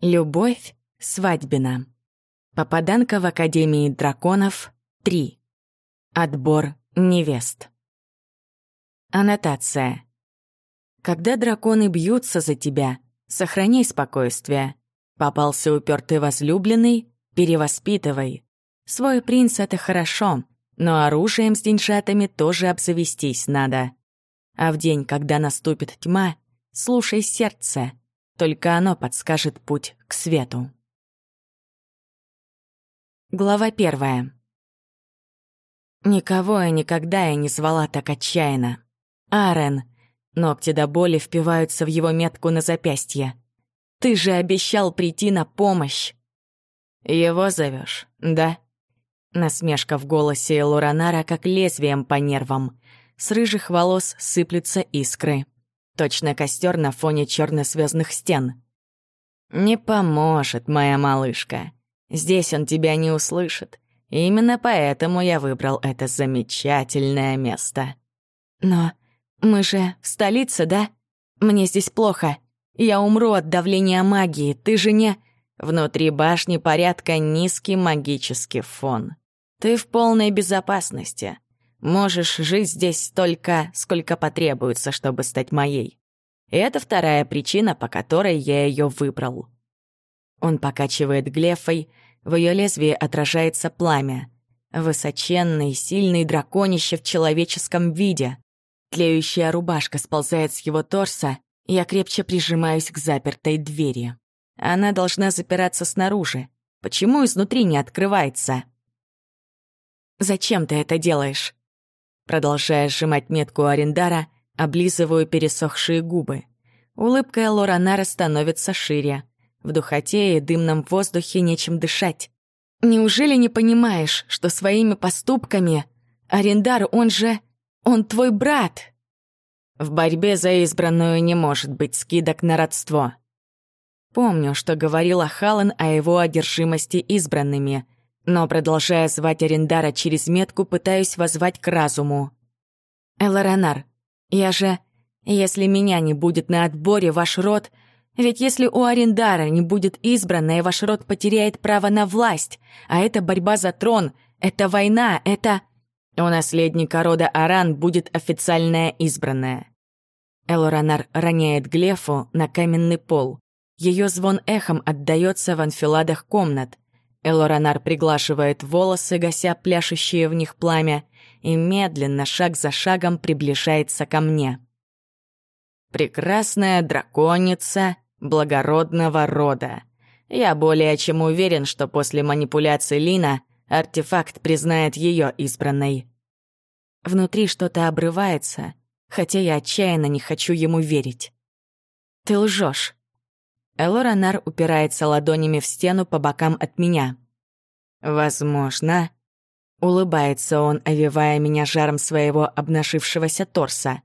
Любовь свадьбина. Попаданка в Академии драконов 3. Отбор невест. Аннотация. Когда драконы бьются за тебя, сохраняй спокойствие. Попался упертый возлюбленный, перевоспитывай. Свой принц — это хорошо, но оружием с деньжатами тоже обзавестись надо. А в день, когда наступит тьма, слушай сердце, только оно подскажет путь к свету. Глава первая. Никого я никогда и не звала так отчаянно. Арен. Ногти до боли впиваются в его метку на запястье. Ты же обещал прийти на помощь. Его зовешь, да? Насмешка в голосе Лоранара как лезвием по нервам. С рыжих волос сыплются искры. Точно костер на фоне черно-звездных стен. «Не поможет, моя малышка. Здесь он тебя не услышит. Именно поэтому я выбрал это замечательное место». «Но мы же в столице, да? Мне здесь плохо. Я умру от давления магии, ты же не...» Внутри башни порядка низкий магический фон. Ты в полной безопасности. Можешь жить здесь столько, сколько потребуется, чтобы стать моей. И это вторая причина, по которой я ее выбрал. Он покачивает глефой, в ее лезвии отражается пламя. Высоченный, сильный драконище в человеческом виде. Тлеющая рубашка сползает с его торса, я крепче прижимаюсь к запертой двери. Она должна запираться снаружи. Почему изнутри не открывается? «Зачем ты это делаешь?» Продолжая сжимать метку Арендара, облизываю пересохшие губы. Улыбка Лоранара становится шире. В духоте и дымном воздухе нечем дышать. «Неужели не понимаешь, что своими поступками Арендар, он же... он твой брат?» В борьбе за избранную не может быть скидок на родство. Помню, что говорила Халан о его одержимости избранными — но, продолжая звать Арендара через метку, пытаюсь воззвать к разуму. «Элоранар, я же... Если меня не будет на отборе, ваш род... Ведь если у Арендара не будет избрана, и ваш род потеряет право на власть, а это борьба за трон, это война, это... У наследника рода Аран будет официальная избранная». Элоранар роняет Глефу на каменный пол. Ее звон эхом отдается в анфиладах комнат — Элоранар приглашивает волосы, гася пляшущие в них пламя, и медленно, шаг за шагом, приближается ко мне. «Прекрасная драконица благородного рода. Я более чем уверен, что после манипуляции Лина артефакт признает ее избранной». Внутри что-то обрывается, хотя я отчаянно не хочу ему верить. «Ты лжешь. Элоранар упирается ладонями в стену по бокам от меня. «Возможно». Улыбается он, овивая меня жаром своего обнажившегося торса.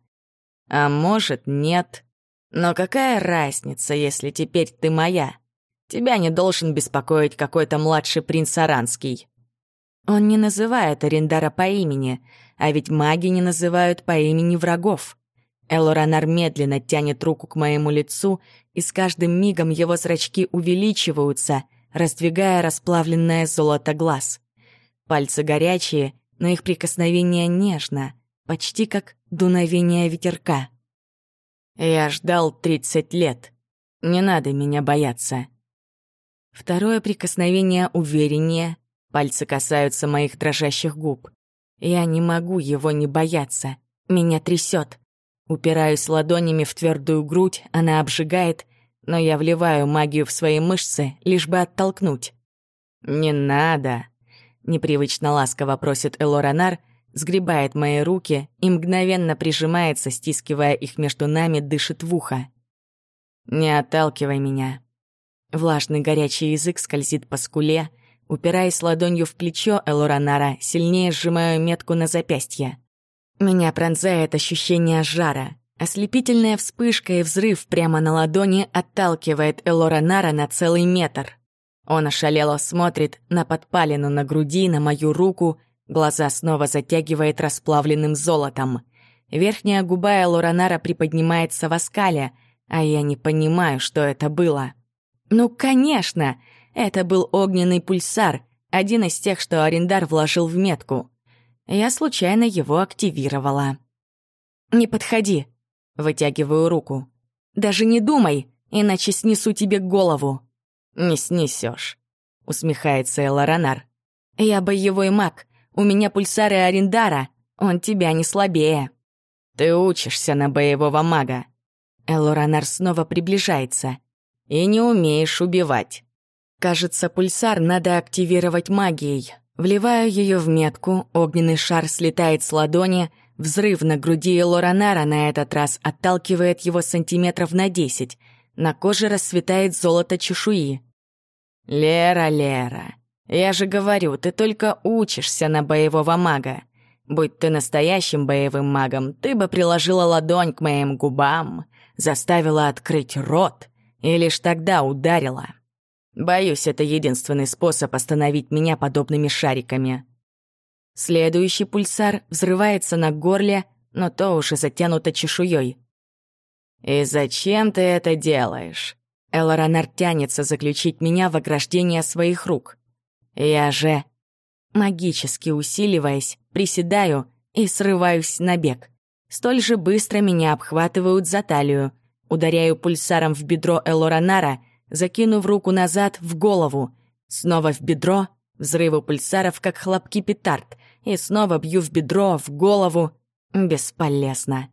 «А может, нет. Но какая разница, если теперь ты моя? Тебя не должен беспокоить какой-то младший принц Аранский». Он не называет Арендара по имени, а ведь маги не называют по имени врагов. Элоранар медленно тянет руку к моему лицу, и с каждым мигом его зрачки увеличиваются, раздвигая расплавленное золото глаз. Пальцы горячие, но их прикосновение нежно, почти как дуновение ветерка. «Я ждал тридцать лет. Не надо меня бояться». Второе прикосновение увереннее, пальцы касаются моих дрожащих губ. Я не могу его не бояться, меня трясет. Упираюсь ладонями в твердую грудь, она обжигает, но я вливаю магию в свои мышцы, лишь бы оттолкнуть. «Не надо!» — непривычно ласково просит Элоранар, сгребает мои руки и мгновенно прижимается, стискивая их между нами, дышит в ухо. «Не отталкивай меня!» Влажный горячий язык скользит по скуле, упираясь ладонью в плечо Элоранара, сильнее сжимаю метку на запястье. Меня пронзает ощущение жара. Ослепительная вспышка и взрыв прямо на ладони отталкивает Элора Нара на целый метр. Он ошалело смотрит на подпалину на груди, на мою руку, глаза снова затягивает расплавленным золотом. Верхняя губа Элора Нара приподнимается в оскале, а я не понимаю, что это было. Ну, конечно! Это был огненный пульсар, один из тех, что Арендар вложил в метку. Я случайно его активировала. «Не подходи», — вытягиваю руку. «Даже не думай, иначе снесу тебе голову». «Не снесешь», — усмехается Элоранар. «Я боевой маг, у меня пульсары Арендара, он тебя не слабее». «Ты учишься на боевого мага». Элоранар снова приближается. «И не умеешь убивать». Кажется, пульсар надо активировать магией. Вливаю ее в метку, огненный шар слетает с ладони, взрыв на груди Лоранара на этот раз отталкивает его сантиметров на десять. На коже расцветает золото чешуи. «Лера, Лера, я же говорю, ты только учишься на боевого мага. Будь ты настоящим боевым магом, ты бы приложила ладонь к моим губам, заставила открыть рот и лишь тогда ударила». Боюсь, это единственный способ остановить меня подобными шариками. Следующий пульсар взрывается на горле, но то уже затянуто чешуей. «И зачем ты это делаешь?» Элоранар тянется заключить меня в ограждение своих рук. Я же, магически усиливаясь, приседаю и срываюсь на бег. Столь же быстро меня обхватывают за талию, ударяю пульсаром в бедро Элоранара — закинув руку назад в голову. Снова в бедро, взрывы пульсаров, как хлопки петард, и снова бью в бедро, в голову. Бесполезно.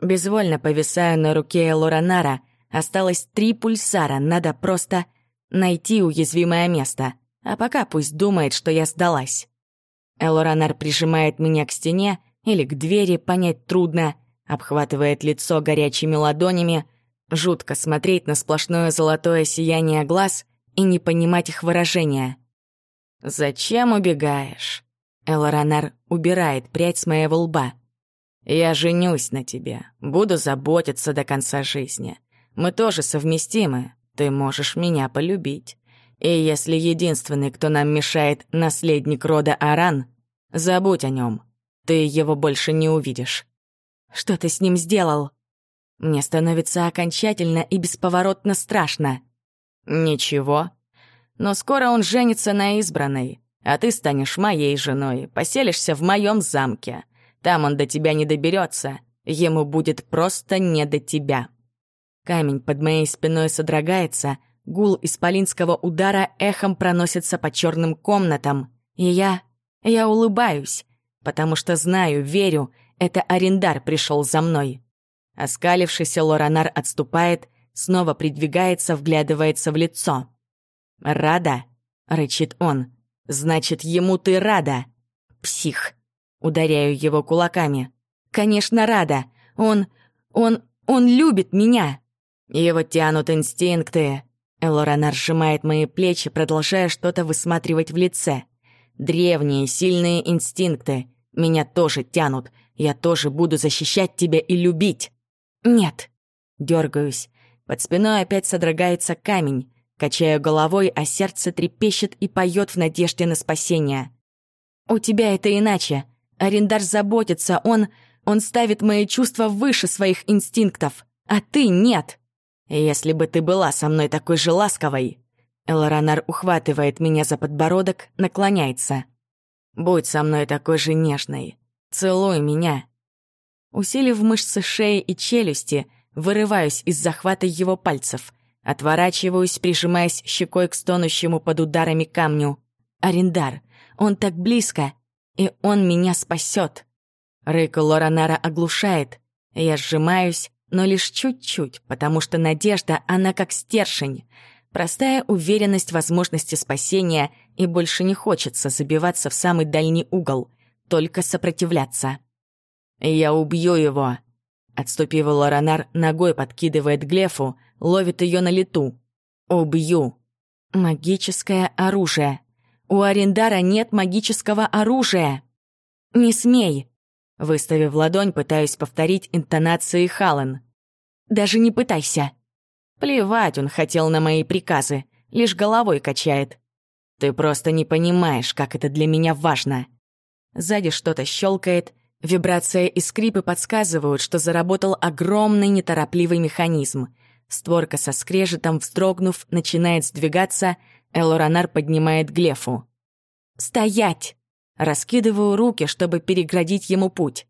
Безвольно повисаю на руке Лоранара. Осталось три пульсара, надо просто найти уязвимое место. А пока пусть думает, что я сдалась. Элоранар прижимает меня к стене или к двери, понять трудно, обхватывает лицо горячими ладонями, Жутко смотреть на сплошное золотое сияние глаз и не понимать их выражения. «Зачем убегаешь?» Элоранар убирает прядь с моего лба. «Я женюсь на тебе, буду заботиться до конца жизни. Мы тоже совместимы, ты можешь меня полюбить. И если единственный, кто нам мешает, наследник рода Аран, забудь о нем. Ты его больше не увидишь». «Что ты с ним сделал?» Мне становится окончательно и бесповоротно страшно. Ничего. Но скоро он женится на избранной, а ты станешь моей женой, поселишься в моем замке. Там он до тебя не доберется, ему будет просто не до тебя. Камень под моей спиной содрогается, гул исполинского удара эхом проносится по черным комнатам, и я... я улыбаюсь, потому что знаю, верю, это Арендар пришел за мной. Оскалившийся Лоранар отступает, снова придвигается, вглядывается в лицо. «Рада?» — рычит он. «Значит, ему ты рада?» «Псих!» — ударяю его кулаками. «Конечно, рада! Он... он... он любит меня!» Его тянут инстинкты. Элоранар сжимает мои плечи, продолжая что-то высматривать в лице. Древние, сильные инстинкты. Меня тоже тянут. Я тоже буду защищать тебя и любить. «Нет». Дергаюсь. Под спиной опять содрогается камень. Качаю головой, а сердце трепещет и поет в надежде на спасение. «У тебя это иначе. Арендар заботится, он... он ставит мои чувства выше своих инстинктов, а ты нет. Если бы ты была со мной такой же ласковой...» Элоранар ухватывает меня за подбородок, наклоняется. «Будь со мной такой же нежной. Целуй меня. Усилив мышцы шеи и челюсти, вырываюсь из захвата его пальцев, отворачиваюсь, прижимаясь щекой к стонущему под ударами камню. Арендар, он так близко, и он меня спасет. Рык Лоранара оглушает. Я сжимаюсь, но лишь чуть-чуть, потому что надежда, она как стержень. Простая уверенность возможности спасения, и больше не хочется забиваться в самый дальний угол, только сопротивляться. «Я убью его!» Отступив, Лоранар ногой подкидывает Глефу, ловит ее на лету. «Убью!» «Магическое оружие!» «У Арендара нет магического оружия!» «Не смей!» Выставив ладонь, пытаюсь повторить интонации Халан. «Даже не пытайся!» Плевать он хотел на мои приказы, лишь головой качает. «Ты просто не понимаешь, как это для меня важно!» Сзади что-то щелкает, Вибрация и скрипы подсказывают, что заработал огромный неторопливый механизм. Створка со скрежетом, вздрогнув, начинает сдвигаться, Элоранар поднимает Глефу. «Стоять!» Раскидываю руки, чтобы переградить ему путь.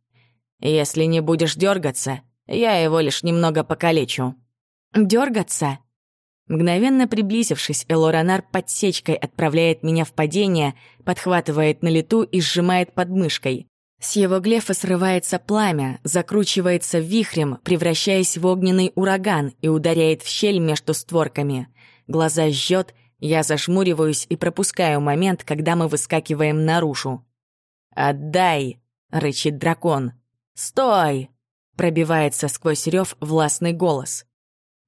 «Если не будешь дергаться, я его лишь немного покалечу». «Дергаться?» Мгновенно приблизившись, Элоранар подсечкой отправляет меня в падение, подхватывает на лету и сжимает подмышкой. С его глефа срывается пламя, закручивается вихрем, превращаясь в огненный ураган и ударяет в щель между створками. Глаза жжет, я зажмуриваюсь и пропускаю момент, когда мы выскакиваем наружу. «Отдай!» — рычит дракон. «Стой!» — пробивается сквозь рев властный голос.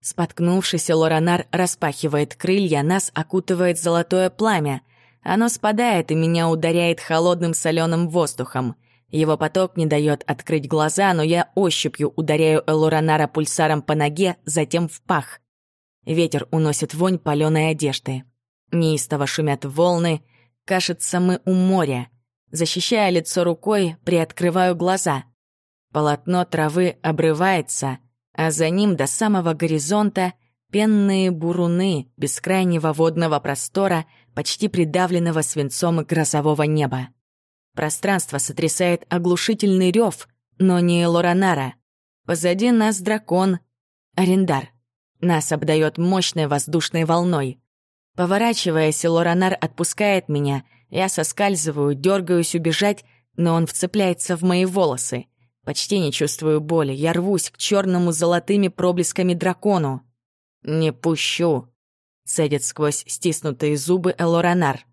Споткнувшись, Лоранар распахивает крылья, нас окутывает золотое пламя. Оно спадает и меня ударяет холодным соленым воздухом. Его поток не дает открыть глаза, но я ощупью ударяю Элоранара пульсаром по ноге, затем в пах. Ветер уносит вонь паленой одежды. Неистово шумят волны. Кажется, мы у моря. Защищая лицо рукой, приоткрываю глаза. Полотно травы обрывается — а за ним до самого горизонта пенные буруны бескрайнего водного простора, почти придавленного свинцом грозового неба. Пространство сотрясает оглушительный рев, но не Лоранара. Позади нас дракон, Арендар. Нас обдает мощной воздушной волной. Поворачиваясь, Лоранар отпускает меня. Я соскальзываю, дергаюсь убежать, но он вцепляется в мои волосы. Почти не чувствую боли. Я рвусь к черному золотыми проблесками дракону. «Не пущу», — цедит сквозь стиснутые зубы Элоранар.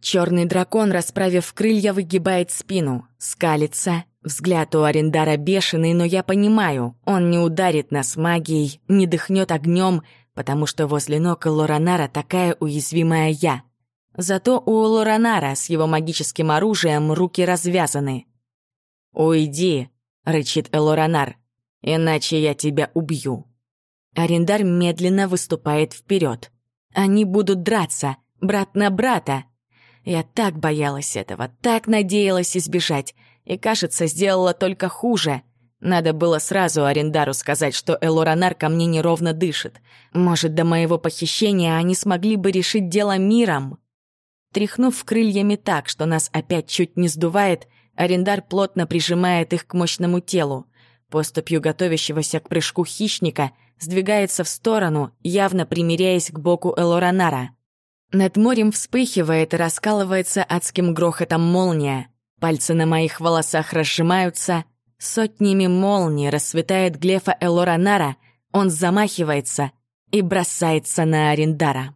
Черный дракон, расправив крылья, выгибает спину, скалится. Взгляд у Арендара бешеный, но я понимаю, он не ударит нас магией, не дыхнет огнем, потому что возле ног Лоранара такая уязвимая я. Зато у Лоранара с его магическим оружием руки развязаны. «Уйди», — рычит Элоранар. «Иначе я тебя убью». Арендар медленно выступает вперед. Они будут драться, брат на брата. Я так боялась этого, так надеялась избежать, и, кажется, сделала только хуже. Надо было сразу Арендару сказать, что Элоранар ко мне неровно дышит. Может, до моего похищения они смогли бы решить дело миром. Тряхнув крыльями так, что нас опять чуть не сдувает, Арендар плотно прижимает их к мощному телу. Поступью готовящегося к прыжку хищника сдвигается в сторону, явно примиряясь к боку Элоранара. Над морем вспыхивает и раскалывается адским грохотом молния. Пальцы на моих волосах разжимаются. Сотнями молний расцветает глефа Элоранара. Он замахивается и бросается на Арендара.